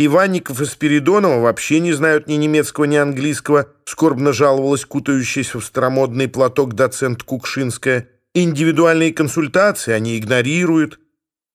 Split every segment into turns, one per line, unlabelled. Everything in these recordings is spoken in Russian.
Иванников и Спиридонова вообще не знают ни немецкого, ни английского, скорбно жаловалась кутающаяся в старомодный платок доцент Кукшинская. Индивидуальные консультации они игнорируют.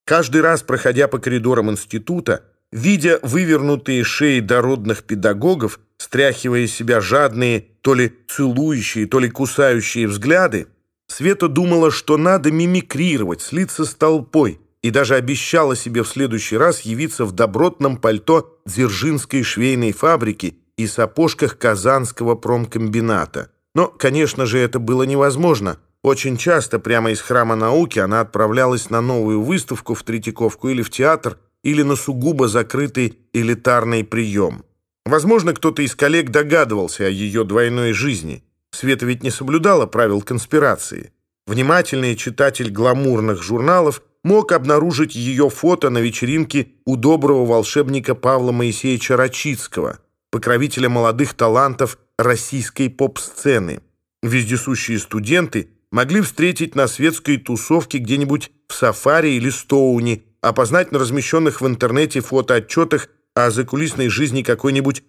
Каждый раз, проходя по коридорам института, видя вывернутые шеи дородных педагогов, стряхивая себя жадные, то ли целующие, то ли кусающие взгляды, Света думала, что надо мимикрировать, слиться с толпой – и даже обещала себе в следующий раз явиться в добротном пальто Дзержинской швейной фабрики и сапожках Казанского промкомбината. Но, конечно же, это было невозможно. Очень часто прямо из храма науки она отправлялась на новую выставку в Третьяковку или в театр, или на сугубо закрытый элитарный прием. Возможно, кто-то из коллег догадывался о ее двойной жизни. Света ведь не соблюдала правил конспирации. Внимательный читатель гламурных журналов – мог обнаружить ее фото на вечеринке у доброго волшебника Павла Моисеевича Рачицкого, покровителя молодых талантов российской поп-сцены. Вездесущие студенты могли встретить на светской тусовке где-нибудь в Сафари или Стоуне, опознать на размещенных в интернете фотоотчетах о закулисной жизни какой-нибудь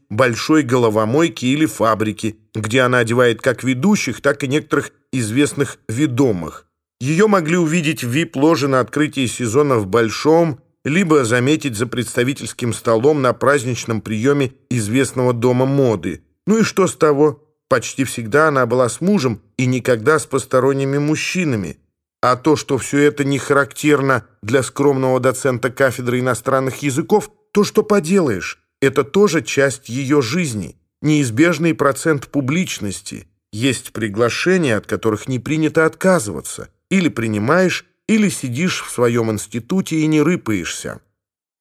большой головомойки или фабрики, где она одевает как ведущих, так и некоторых известных ведомых. Ее могли увидеть в вип-ложе на открытии сезона в Большом, либо заметить за представительским столом на праздничном приеме известного дома моды. Ну и что с того? Почти всегда она была с мужем и никогда с посторонними мужчинами. А то, что все это не характерно для скромного доцента кафедры иностранных языков, то что поделаешь, это тоже часть ее жизни, неизбежный процент публичности. Есть приглашения, от которых не принято отказываться – или принимаешь, или сидишь в своем институте и не рыпаешься.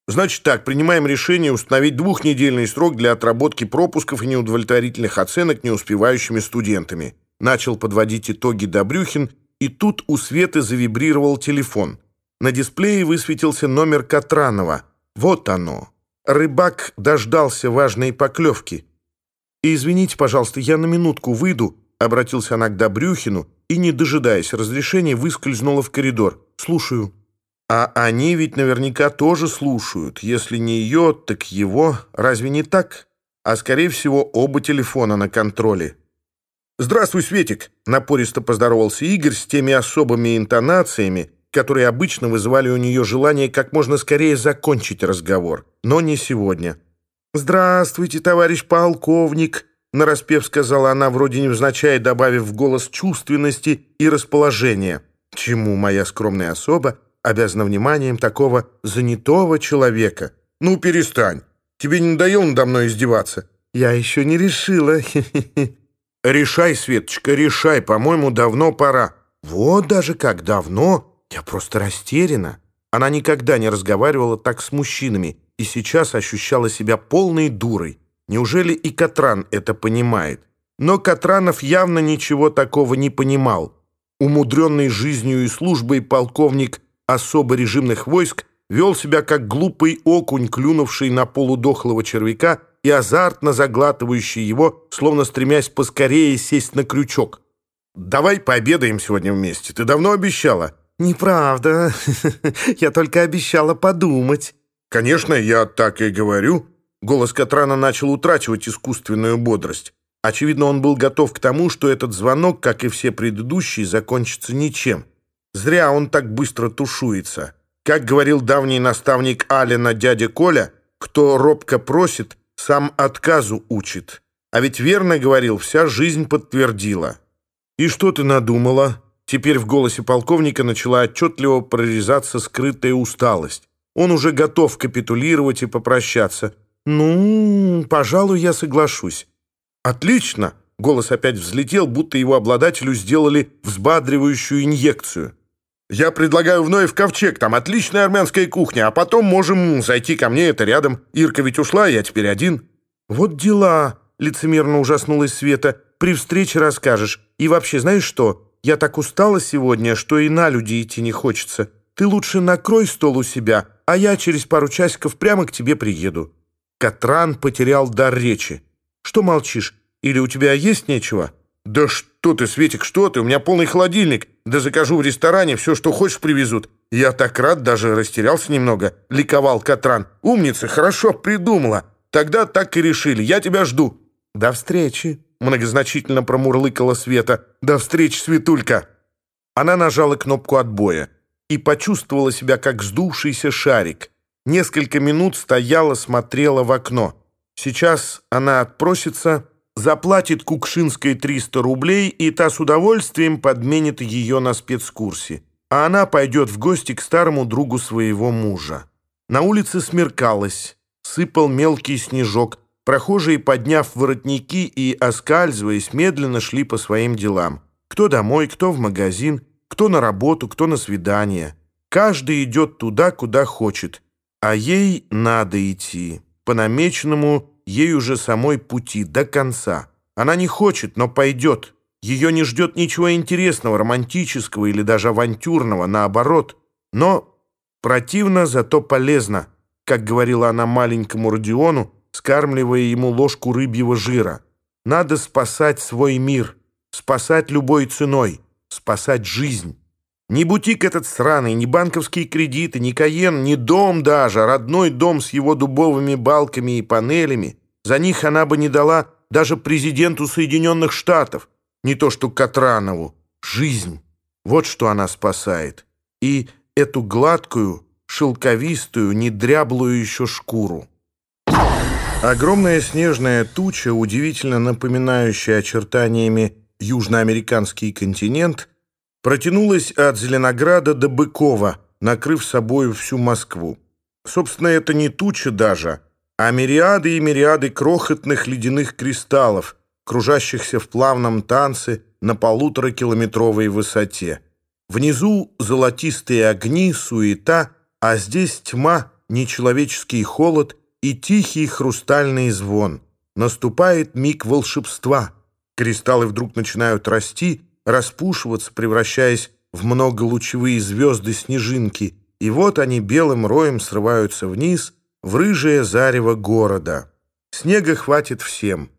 Значит так, принимаем решение установить двухнедельный срок для отработки пропусков и неудовлетворительных оценок неуспевающими студентами. Начал подводить итоги Добрюхин, и тут у Светы завибрировал телефон. На дисплее высветился номер Катранова. Вот оно. Рыбак дождался важной поклевки. извините, пожалуйста, я на минутку выйду», — обратился она к Добрюхину и, не дожидаясь разрешения, выскользнула в коридор. «Слушаю». «А они ведь наверняка тоже слушают. Если не ее, так его. Разве не так? А, скорее всего, оба телефона на контроле». «Здравствуй, Светик!» — напористо поздоровался Игорь с теми особыми интонациями, которые обычно вызывали у нее желание как можно скорее закончить разговор. Но не сегодня. «Здравствуйте, товарищ полковник!» нараспев сказала она, вроде невзначай, добавив в голос чувственности и расположения, чему моя скромная особа обязана вниманием такого занятого человека. «Ну, перестань! Тебе не надоело надо мной издеваться?» «Я еще не решила. «Решай, Светочка, решай. По-моему, давно пора». «Вот даже как давно. Я просто растеряна». Она никогда не разговаривала так с мужчинами и сейчас ощущала себя полной дурой. Неужели и Катран это понимает? Но Катранов явно ничего такого не понимал. Умудренный жизнью и службой полковник особо режимных войск вел себя как глупый окунь, клюнувший на полудохлого червяка и азартно заглатывающий его, словно стремясь поскорее сесть на крючок. «Давай пообедаем сегодня вместе. Ты давно обещала?» «Неправда. Я только обещала подумать». «Конечно, я так и говорю. Голос Катрана начал утрачивать искусственную бодрость. Очевидно, он был готов к тому, что этот звонок, как и все предыдущие, закончится ничем. Зря он так быстро тушуется. Как говорил давний наставник Алина дядя Коля, кто робко просит, сам отказу учит. А ведь верно говорил, вся жизнь подтвердила. «И что ты надумала?» Теперь в голосе полковника начала отчетливо прорезаться скрытая усталость. Он уже готов капитулировать и попрощаться – «Ну, пожалуй, я соглашусь». «Отлично!» — голос опять взлетел, будто его обладателю сделали взбадривающую инъекцию. «Я предлагаю вновь в ковчег, там отличная армянская кухня, а потом можем зайти ко мне, это рядом. Ирка ведь ушла, я теперь один». «Вот дела!» — лицемерно ужаснулась Света. «При встрече расскажешь. И вообще, знаешь что? Я так устала сегодня, что и на люди идти не хочется. Ты лучше накрой стол у себя, а я через пару часиков прямо к тебе приеду». Катран потерял дар речи. «Что молчишь? Или у тебя есть нечего?» «Да что ты, Светик, что ты? У меня полный холодильник. Да закажу в ресторане, все, что хочешь, привезут. Я так рад, даже растерялся немного, ликовал Катран. Умница, хорошо придумала. Тогда так и решили. Я тебя жду. До встречи, многозначительно промурлыкала Света. До встречи, Светулька. Она нажала кнопку отбоя и почувствовала себя как сдувшийся шарик. Несколько минут стояла, смотрела в окно. Сейчас она отпросится, заплатит Кукшинской 300 рублей, и та с удовольствием подменит ее на спецкурсе. А она пойдет в гости к старому другу своего мужа. На улице смеркалось, сыпал мелкий снежок. Прохожие, подняв воротники и оскальзываясь, медленно шли по своим делам. Кто домой, кто в магазин, кто на работу, кто на свидание. Каждый идет туда, куда хочет а ей надо идти по намеченному ей уже самой пути до конца. Она не хочет, но пойдет. Ее не ждет ничего интересного, романтического или даже авантюрного, наоборот. Но противно, зато полезно, как говорила она маленькому Родиону, скармливая ему ложку рыбьего жира. Надо спасать свой мир, спасать любой ценой, спасать жизнь. Ни бутик этот сраный, ни банковские кредиты, ни Каен, ни дом даже, а родной дом с его дубовыми балками и панелями. За них она бы не дала даже президенту Соединенных Штатов, не то что Катранову. Жизнь. Вот что она спасает. И эту гладкую, шелковистую, недряблую еще шкуру. Огромная снежная туча, удивительно напоминающая очертаниями южноамериканский континент – протянулась от Зеленограда до Быкова, накрыв собою всю Москву. Собственно, это не туча даже, а мириады и мириады крохотных ледяных кристаллов, кружащихся в плавном танце на полуторакилометровой высоте. Внизу золотистые огни, суета, а здесь тьма, нечеловеческий холод и тихий хрустальный звон. Наступает миг волшебства. Кристаллы вдруг начинают расти — распушиваться, превращаясь в многолучевые звезды-снежинки, и вот они белым роем срываются вниз в рыжее зарево города. Снега хватит всем.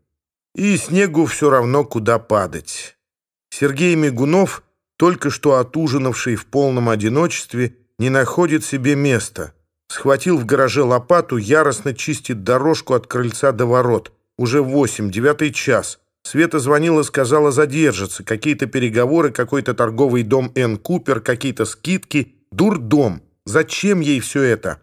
И снегу все равно куда падать. Сергей Мигунов, только что отужинавший в полном одиночестве, не находит себе места. Схватил в гараже лопату, яростно чистит дорожку от крыльца до ворот. Уже восемь, девятый час — Света звонила, сказала задержится. Какие-то переговоры, какой-то торговый дом Энн Купер, какие-то скидки. Дурдом. Зачем ей все это?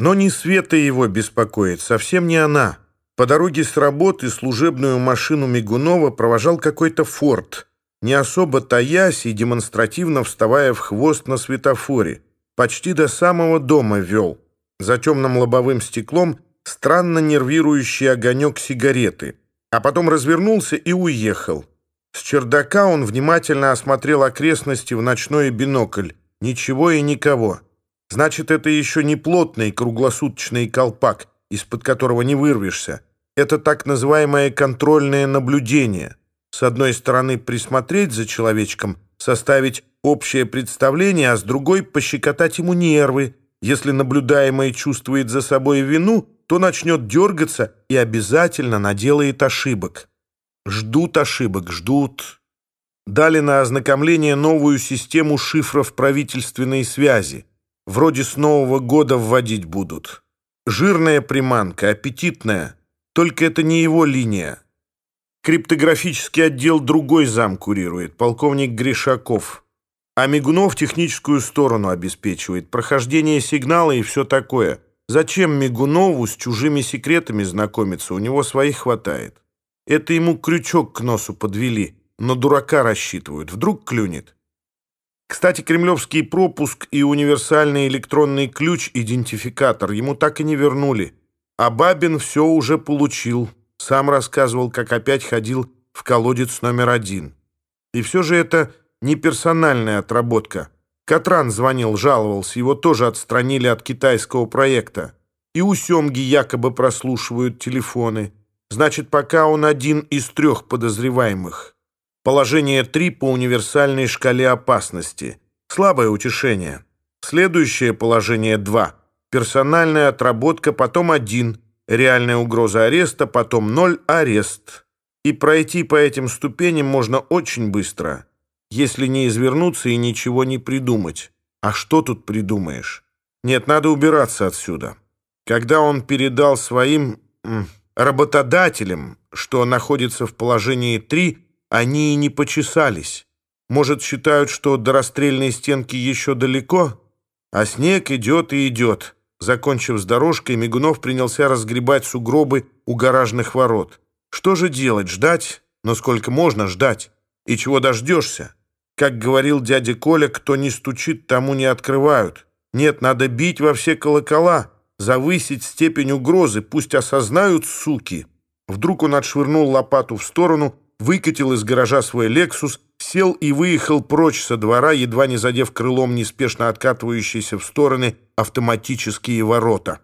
Но не Света его беспокоит, совсем не она. По дороге с работы служебную машину Мигунова провожал какой-то форт, не особо таясь и демонстративно вставая в хвост на светофоре. Почти до самого дома вел. За темным лобовым стеклом странно нервирующий огонек сигареты – а потом развернулся и уехал. С чердака он внимательно осмотрел окрестности в ночной бинокль. Ничего и никого. Значит, это еще не плотный круглосуточный колпак, из-под которого не вырвешься. Это так называемое контрольное наблюдение. С одной стороны, присмотреть за человечком, составить общее представление, а с другой — пощекотать ему нервы. Если наблюдаемый чувствует за собой вину — то начнет дергаться и обязательно наделает ошибок. Ждут ошибок, ждут. Дали на ознакомление новую систему шифров правительственной связи. Вроде с Нового года вводить будут. Жирная приманка, аппетитная. Только это не его линия. Криптографический отдел другой зам курирует, полковник Гришаков. А Мигунов техническую сторону обеспечивает, прохождение сигнала и все такое – Зачем Мигунову с чужими секретами знакомиться? У него своих хватает. Это ему крючок к носу подвели, но дурака рассчитывают. Вдруг клюнет. Кстати, кремлевский пропуск и универсальный электронный ключ-идентификатор ему так и не вернули. А Бабин все уже получил. Сам рассказывал, как опять ходил в колодец номер один. И все же это не неперсональная отработка. Катран звонил, жаловался, его тоже отстранили от китайского проекта. И у Семги якобы прослушивают телефоны. Значит, пока он один из трех подозреваемых. Положение 3 по универсальной шкале опасности. Слабое утешение. Следующее положение 2. Персональная отработка, потом 1. Реальная угроза ареста, потом 0. Арест. И пройти по этим ступеням можно очень быстро если не извернуться и ничего не придумать. А что тут придумаешь? Нет, надо убираться отсюда. Когда он передал своим работодателям, что находится в положении 3, они и не почесались. Может, считают, что до расстрельной стенки еще далеко? А снег идет и идет. Закончив с дорожкой, Мигунов принялся разгребать сугробы у гаражных ворот. Что же делать? Ждать? Но сколько можно ждать? И чего дождешься? как говорил дядя Коля, кто не стучит, тому не открывают. Нет, надо бить во все колокола, завысить степень угрозы, пусть осознают, суки. Вдруг он отшвырнул лопату в сторону, выкатил из гаража свой «Лексус», сел и выехал прочь со двора, едва не задев крылом неспешно откатывающиеся в стороны автоматические ворота.